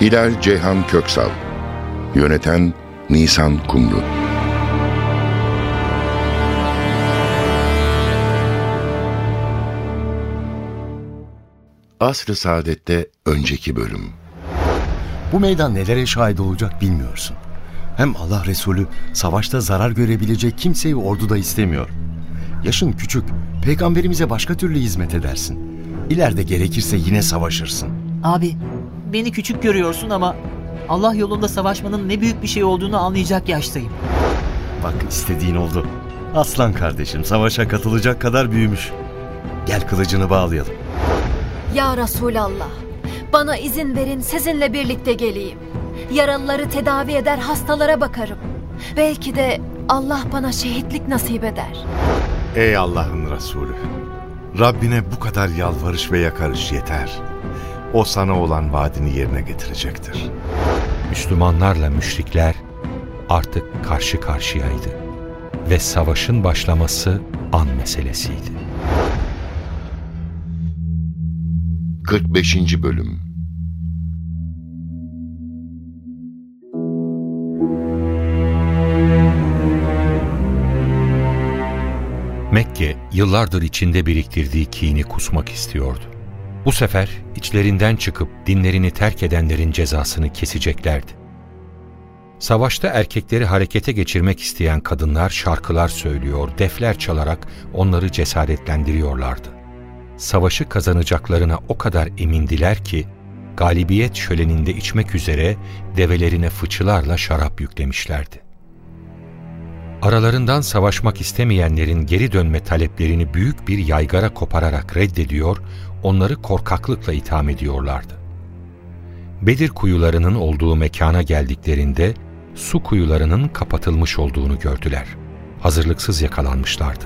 Hilal Ceyhan Köksal Yöneten Nisan Kumru Asr-ı Saadet'te önceki bölüm Bu meydan nelere şahit olacak bilmiyorsun. Hem Allah Resulü savaşta zarar görebilecek kimseyi orduda istemiyor. Yaşın küçük, peygamberimize başka türlü hizmet edersin. İleride gerekirse yine savaşırsın. Abi beni küçük görüyorsun ama Allah yolunda savaşmanın ne büyük bir şey olduğunu anlayacak yaştayım. Bak istediğin oldu. Aslan kardeşim savaşa katılacak kadar büyümüş. Gel kılıcını bağlayalım. Ya Resulallah, bana izin verin sizinle birlikte geleyim. Yaralıları tedavi eder, hastalara bakarım. Belki de Allah bana şehitlik nasip eder. Ey Allah'ın Resulü! Rabbine bu kadar yalvarış ve yakarış yeter. O sana olan vaadini yerine getirecektir. Müslümanlarla müşrikler artık karşı karşıyaydı ve savaşın başlaması an meselesiydi. 45. Bölüm Mekke yıllardır içinde biriktirdiği kini kusmak istiyordu. Bu sefer içlerinden çıkıp dinlerini terk edenlerin cezasını keseceklerdi. Savaşta erkekleri harekete geçirmek isteyen kadınlar şarkılar söylüyor, defler çalarak onları cesaretlendiriyorlardı. Savaşı kazanacaklarına o kadar emindiler ki, galibiyet şöleninde içmek üzere develerine fıçılarla şarap yüklemişlerdi. Aralarından savaşmak istemeyenlerin geri dönme taleplerini büyük bir yaygara kopararak reddediyor, onları korkaklıkla itham ediyorlardı. Bedir kuyularının olduğu mekana geldiklerinde su kuyularının kapatılmış olduğunu gördüler. Hazırlıksız yakalanmışlardı.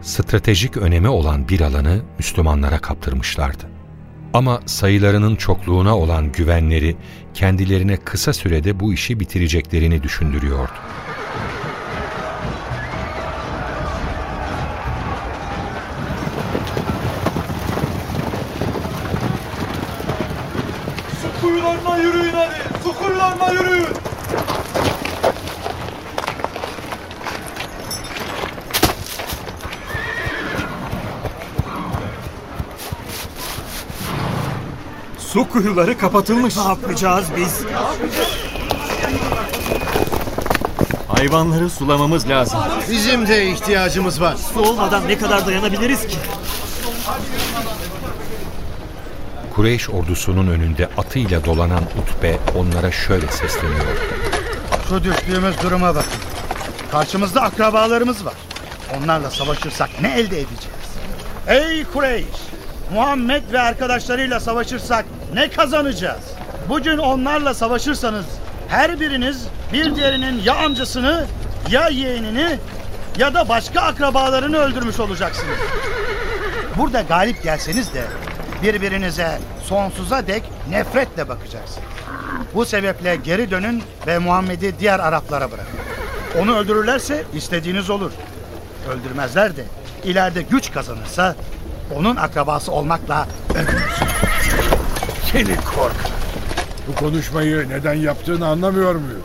Stratejik önemi olan bir alanı Müslümanlara kaptırmışlardı. Ama sayılarının çokluğuna olan güvenleri kendilerine kısa sürede bu işi bitireceklerini düşündürüyordu. Su kuyularına yürüyün hadi. Su kuyularına yürüyün. Su kuyuları kapatılmış. Ne yapacağız biz? Hayvanları sulamamız lazım. Bizim de ihtiyacımız var. Su olmadan ne kadar dayanabiliriz ki? Kureyş ordusunun önünde atıyla dolanan Utbe onlara şöyle sesleniyor. Şu düştüğümüz duruma bakın. Karşımızda akrabalarımız var. Onlarla savaşırsak ne elde edeceğiz? Ey Kureyş! Muhammed ve arkadaşlarıyla savaşırsak ne kazanacağız? Bugün onlarla savaşırsanız her biriniz bir diğerinin ya amcasını ya yeğenini ya da başka akrabalarını öldürmüş olacaksınız. Burada galip gelseniz de birbirinize sonsuza dek nefretle bakacaksınız. Bu sebeple geri dönün ve Muhammed'i diğer Araplara bırakın. Onu öldürürlerse istediğiniz olur. Öldürmezler de ileride güç kazanırsa onun akrabası olmakla övünürsün. Seni kork. Bu konuşmayı neden yaptığını anlamıyor muyuz?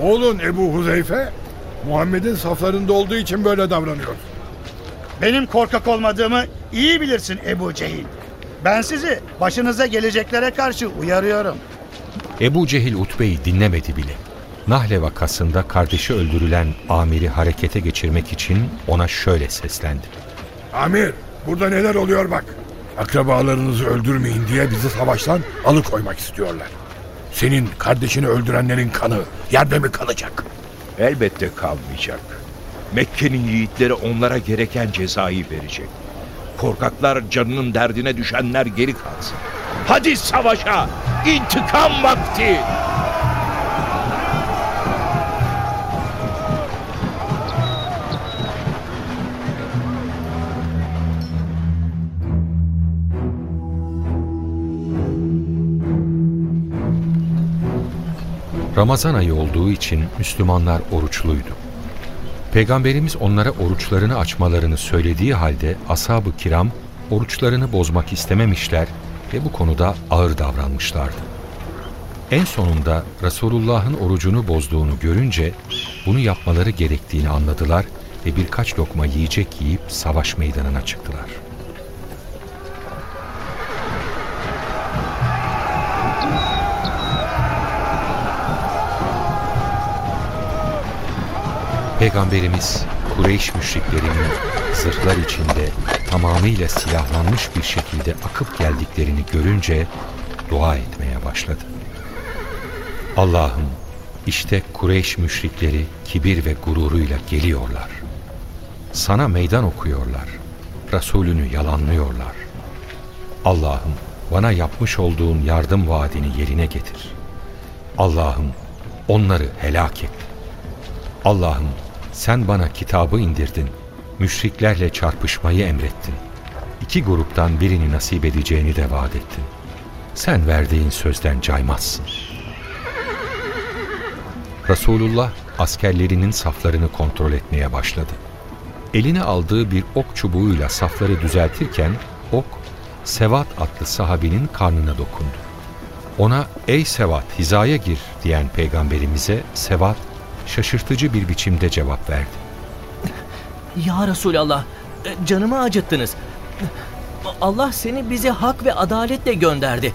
Oğlun Ebu Huzeyfe, Muhammed'in saflarında olduğu için böyle davranıyor. Benim korkak olmadığımı iyi bilirsin Ebu Cehil. Ben sizi başınıza geleceklere karşı uyarıyorum. Ebu Cehil Utbe'yi dinlemedi bile. Nahle vakasında kardeşi öldürülen amiri harekete geçirmek için ona şöyle seslendi. Amir, burada neler oluyor bak. Akrabalarınızı öldürmeyin diye bizi savaştan alıkoymak istiyorlar. Senin kardeşini öldürenlerin kanı yerde mi kalacak? Elbette kalmayacak. Mekke'nin yiğitleri onlara gereken cezayı verecek. Korkaklar canının derdine düşenler geri kalsın. Hadi savaşa! İntikam vakti! Ramazan ayı olduğu için Müslümanlar oruçluydu. Peygamberimiz onlara oruçlarını açmalarını söylediği halde ashab-ı kiram oruçlarını bozmak istememişler ve bu konuda ağır davranmışlardı. En sonunda Resulullah'ın orucunu bozduğunu görünce bunu yapmaları gerektiğini anladılar ve birkaç lokma yiyecek yiyip savaş meydanına çıktılar. Peygamberimiz Kureyş müşriklerinin zırhlar içinde tamamıyla silahlanmış bir şekilde akıp geldiklerini görünce dua etmeye başladı. Allah'ım işte Kureyş müşrikleri kibir ve gururuyla geliyorlar. Sana meydan okuyorlar. Resulünü yalanlıyorlar. Allah'ım bana yapmış olduğun yardım vaadini yerine getir. Allah'ım onları helak et. Allah'ım sen bana kitabı indirdin. Müşriklerle çarpışmayı emrettin. İki gruptan birini nasip edeceğini de vaat ettin. Sen verdiğin sözden caymazsın. Resulullah askerlerinin saflarını kontrol etmeye başladı. Eline aldığı bir ok çubuğuyla safları düzeltirken ok Sevat adlı sahabinin karnına dokundu. Ona ey Sevat hizaya gir diyen peygamberimize Sevat şaşırtıcı bir biçimde cevap verdi. Ya Resulallah, e, canımı acıttınız. Allah seni bize hak ve adaletle gönderdi.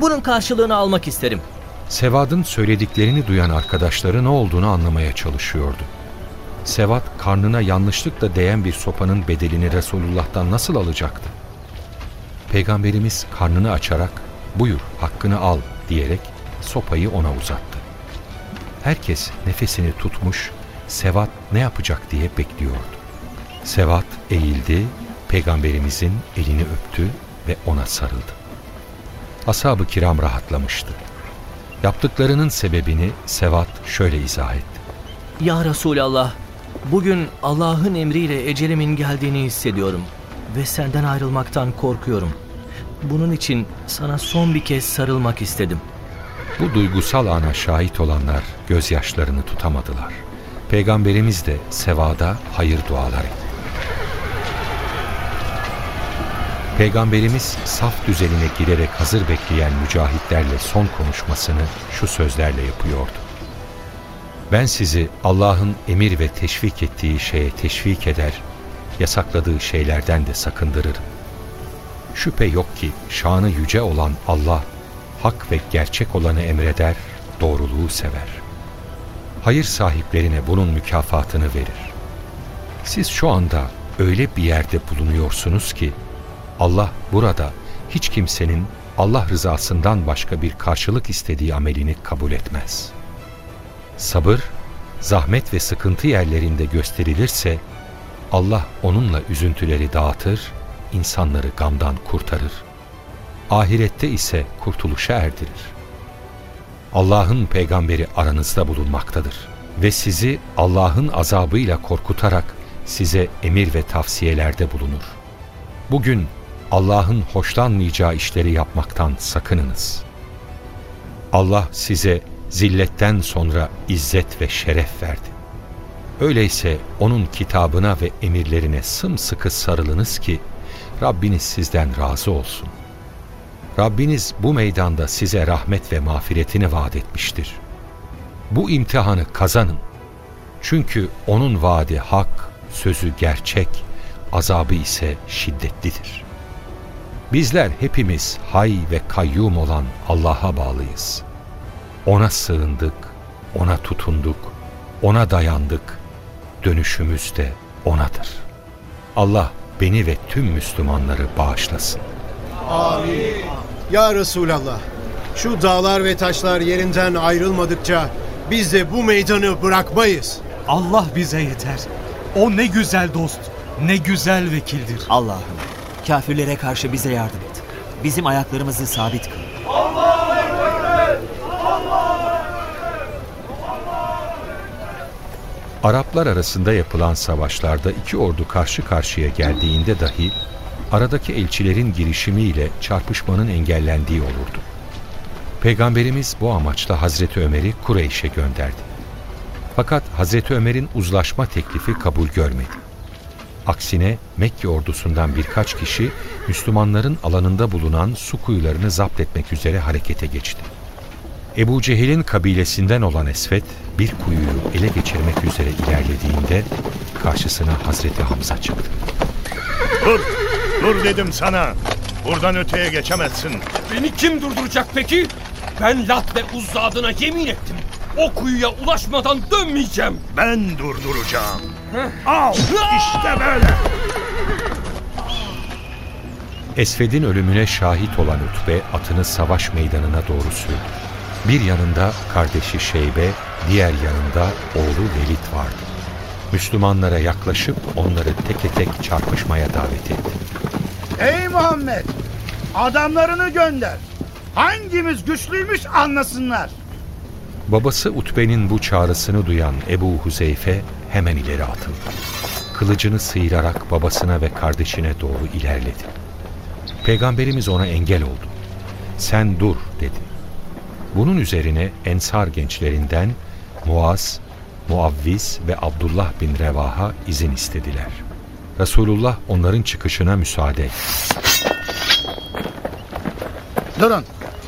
Bunun karşılığını almak isterim. Sevad'ın söylediklerini duyan arkadaşları ne olduğunu anlamaya çalışıyordu. Sevat karnına yanlışlıkla değen bir sopanın bedelini Resulullah'tan nasıl alacaktı? Peygamberimiz karnını açarak buyur hakkını al diyerek sopayı ona uzattı. Herkes nefesini tutmuş, Sevat ne yapacak diye bekliyordu. Sevat eğildi, peygamberimizin elini öptü ve ona sarıldı. Ashab-ı kiram rahatlamıştı. Yaptıklarının sebebini Sevat şöyle izah etti. Ya Resulallah, bugün Allah'ın emriyle ecelimin geldiğini hissediyorum ve senden ayrılmaktan korkuyorum. Bunun için sana son bir kez sarılmak istedim. Bu duygusal ana şahit olanlar gözyaşlarını tutamadılar. Peygamberimiz de sevada hayır dualar etti. Peygamberimiz saf düzenine girerek hazır bekleyen mücahitlerle son konuşmasını şu sözlerle yapıyordu. Ben sizi Allah'ın emir ve teşvik ettiği şeye teşvik eder, yasakladığı şeylerden de sakındırırım. Şüphe yok ki şanı yüce olan Allah, hak ve gerçek olanı emreder, doğruluğu sever. Hayır sahiplerine bunun mükafatını verir. Siz şu anda öyle bir yerde bulunuyorsunuz ki, Allah burada hiç kimsenin Allah rızasından başka bir karşılık istediği amelini kabul etmez. Sabır, zahmet ve sıkıntı yerlerinde gösterilirse Allah onunla üzüntüleri dağıtır, insanları gamdan kurtarır. Ahirette ise kurtuluşa erdirir. Allah'ın peygamberi aranızda bulunmaktadır ve sizi Allah'ın azabıyla korkutarak size emir ve tavsiyelerde bulunur. Bugün Allah'ın hoşlanmayacağı işleri yapmaktan sakınınız. Allah size zilletten sonra izzet ve şeref verdi. Öyleyse O'nun kitabına ve emirlerine sımsıkı sarılınız ki Rabbiniz sizden razı olsun. Rabbiniz bu meydanda size rahmet ve mağfiretini vaat etmiştir. Bu imtihanı kazanın. Çünkü O'nun vaadi hak, sözü gerçek, azabı ise şiddetlidir.'' Bizler hepimiz hay ve kayyum olan Allah'a bağlıyız. Ona sığındık, ona tutunduk, ona dayandık. Dönüşümüz de O'nadır. Allah beni ve tüm Müslümanları bağışlasın. Amin. Ya Resulallah, şu dağlar ve taşlar yerinden ayrılmadıkça biz de bu meydanı bırakmayız. Allah bize yeter. O ne güzel dost, ne güzel vekildir. Allah'ım Kafirlere karşı bize yardım et. Bizim ayaklarımızı sabit kıl. Araplar arasında yapılan savaşlarda iki ordu karşı karşıya geldiğinde dahi aradaki elçilerin girişimiyle çarpışmanın engellendiği olurdu. Peygamberimiz bu amaçla Hazreti Ömer'i Kureyş'e gönderdi. Fakat Hazreti Ömer'in uzlaşma teklifi kabul görmedi. Aksine Mekke ordusundan birkaç kişi Müslümanların alanında bulunan su kuyularını zapt etmek üzere harekete geçti. Ebu Cehil'in kabilesinden olan Esvet bir kuyuyu ele geçirmek üzere ilerlediğinde karşısına Hazreti Hamza çıktı. Dur, dur dedim sana. Buradan öteye geçemezsin. Beni kim durduracak peki? Ben Lat ve Uzza adına yemin ettim. O kuyuya ulaşmadan dönmeyeceğim. Ben durduracağım. Al, işte böyle. Esved'in ölümüne şahit olan Utbe atını savaş meydanına doğru sürdü. Bir yanında kardeşi Şeybe, diğer yanında oğlu Velid vardı. Müslümanlara yaklaşıp onları teke tek çarpışmaya davet etti. Ey Muhammed! Adamlarını gönder. Hangimiz güçlüymüş anlasınlar. Babası Utbe'nin bu çağrısını duyan Ebu Huzeyfe hemen ileri atıldı. Kılıcını sıyırarak babasına ve kardeşine doğru ilerledi. Peygamberimiz ona engel oldu. Sen dur dedi. Bunun üzerine Ensar gençlerinden Muaz, Muavviz ve Abdullah bin Revaha izin istediler. Resulullah onların çıkışına müsaade etti. Durun.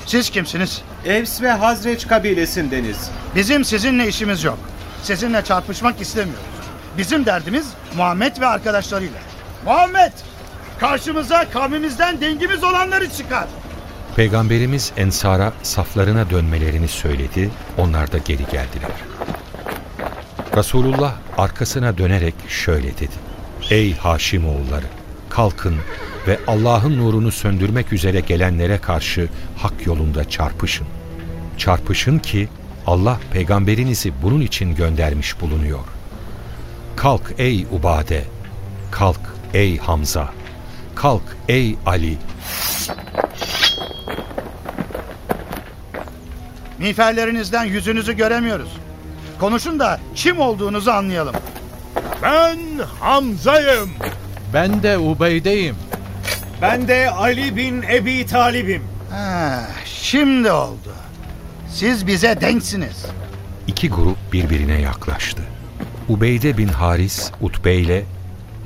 Siz kimsiniz? Evs ve Hazreç kabilesindeniz. Bizim sizinle işimiz yok. Sizinle çarpışmak istemiyoruz. Bizim derdimiz Muhammed ve arkadaşlarıyla. Muhammed! Karşımıza kavmimizden dengimiz olanları çıkar. Peygamberimiz Ensar'a saflarına dönmelerini söyledi, onlar da geri geldiler. Resulullah arkasına dönerek şöyle dedi. Ey Haşim oğulları, kalkın ve Allah'ın nurunu söndürmek üzere gelenlere karşı hak yolunda çarpışın. Çarpışın ki Allah peygamberinizi bunun için göndermiş bulunuyor. Kalk ey Ubade, kalk ey Hamza, kalk ey Ali. Miğferlerinizden yüzünüzü göremiyoruz. Konuşun da kim olduğunuzu anlayalım. Ben Hamza'yım. Ben de Ubeyde'yim. Ben de Ali bin Ebi Talib'im. Ha, şimdi oldu. Siz bize denksiniz. İki grup birbirine yaklaştı. Ubeyde bin Haris Utbe ile,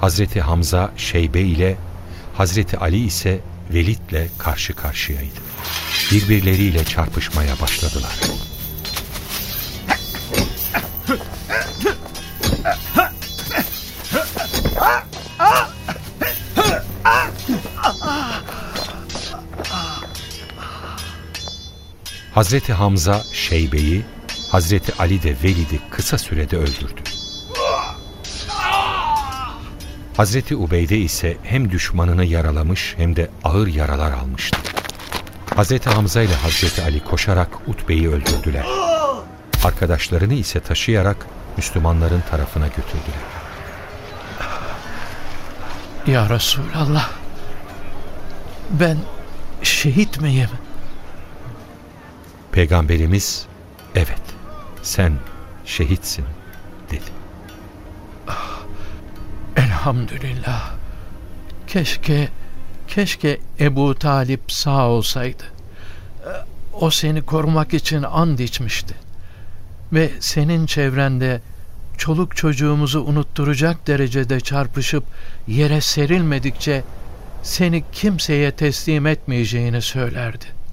Hazreti Hamza Şeybe ile, Hazreti Ali ise Velid'le karşı karşıyaydı. Birbirleriyle çarpışmaya başladılar. Hazreti Hamza Şeybe'yi, Hazreti Ali de Velid'i kısa sürede öldürdü. Hazreti Ubeyde ise hem düşmanını yaralamış hem de ağır yaralar almıştı. Hazreti Hamza ile Hazreti Ali koşarak Utbe'yi öldürdüler. Arkadaşlarını ise taşıyarak Müslümanların tarafına götürdüler. Ya Resulallah. Ben şehit miyim? Peygamberimiz evet sen şehitsin dedi. Elhamdülillah. Keşke, keşke Ebu Talip sağ olsaydı. O seni korumak için and içmişti. Ve senin çevrende çoluk çocuğumuzu unutturacak derecede çarpışıp yere serilmedikçe seni kimseye teslim etmeyeceğini söylerdi.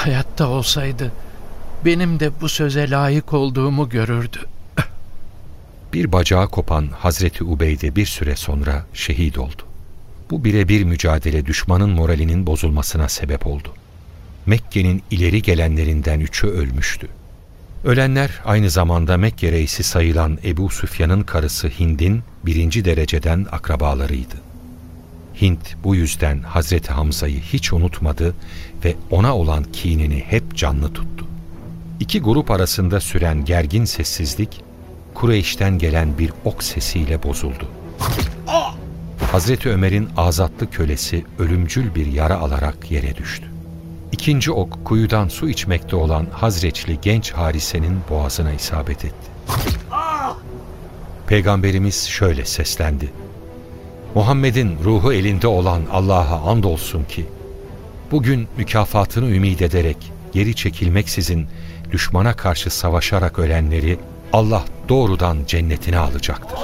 Hayatta olsaydı benim de bu söze layık olduğumu görürdü. Bir bacağı kopan Hazreti Ubeyde bir süre sonra şehit oldu. Bu birebir mücadele düşmanın moralinin bozulmasına sebep oldu. Mekke'nin ileri gelenlerinden üçü ölmüştü. Ölenler aynı zamanda Mekke reisi sayılan Ebu Süfyan'ın karısı Hind'in birinci dereceden akrabalarıydı. Hint bu yüzden Hazreti Hamza'yı hiç unutmadı ve ona olan kinini hep canlı tuttu. İki grup arasında süren gergin sessizlik, Kureyş'ten gelen bir ok sesiyle bozuldu. Hazreti Ömer'in azatlı kölesi ölümcül bir yara alarak yere düştü. İkinci ok kuyudan su içmekte olan Hazreçli genç Harise'nin boğazına isabet etti. Peygamberimiz şöyle seslendi. Muhammed'in ruhu elinde olan Allah'a andolsun ki Bugün mükafatını ümit ederek geri çekilmeksizin düşmana karşı savaşarak ölenleri Allah doğrudan cennetine alacaktır.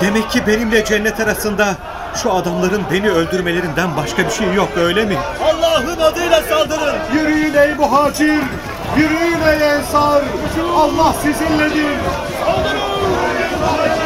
Demek ki benimle cennet arasında şu adamların beni öldürmelerinden başka bir şey yok öyle mi? Allah'ın adıyla saldırın. Yürüyün ey muhacir! Yürüyün ey ensar! Allah sizinledir!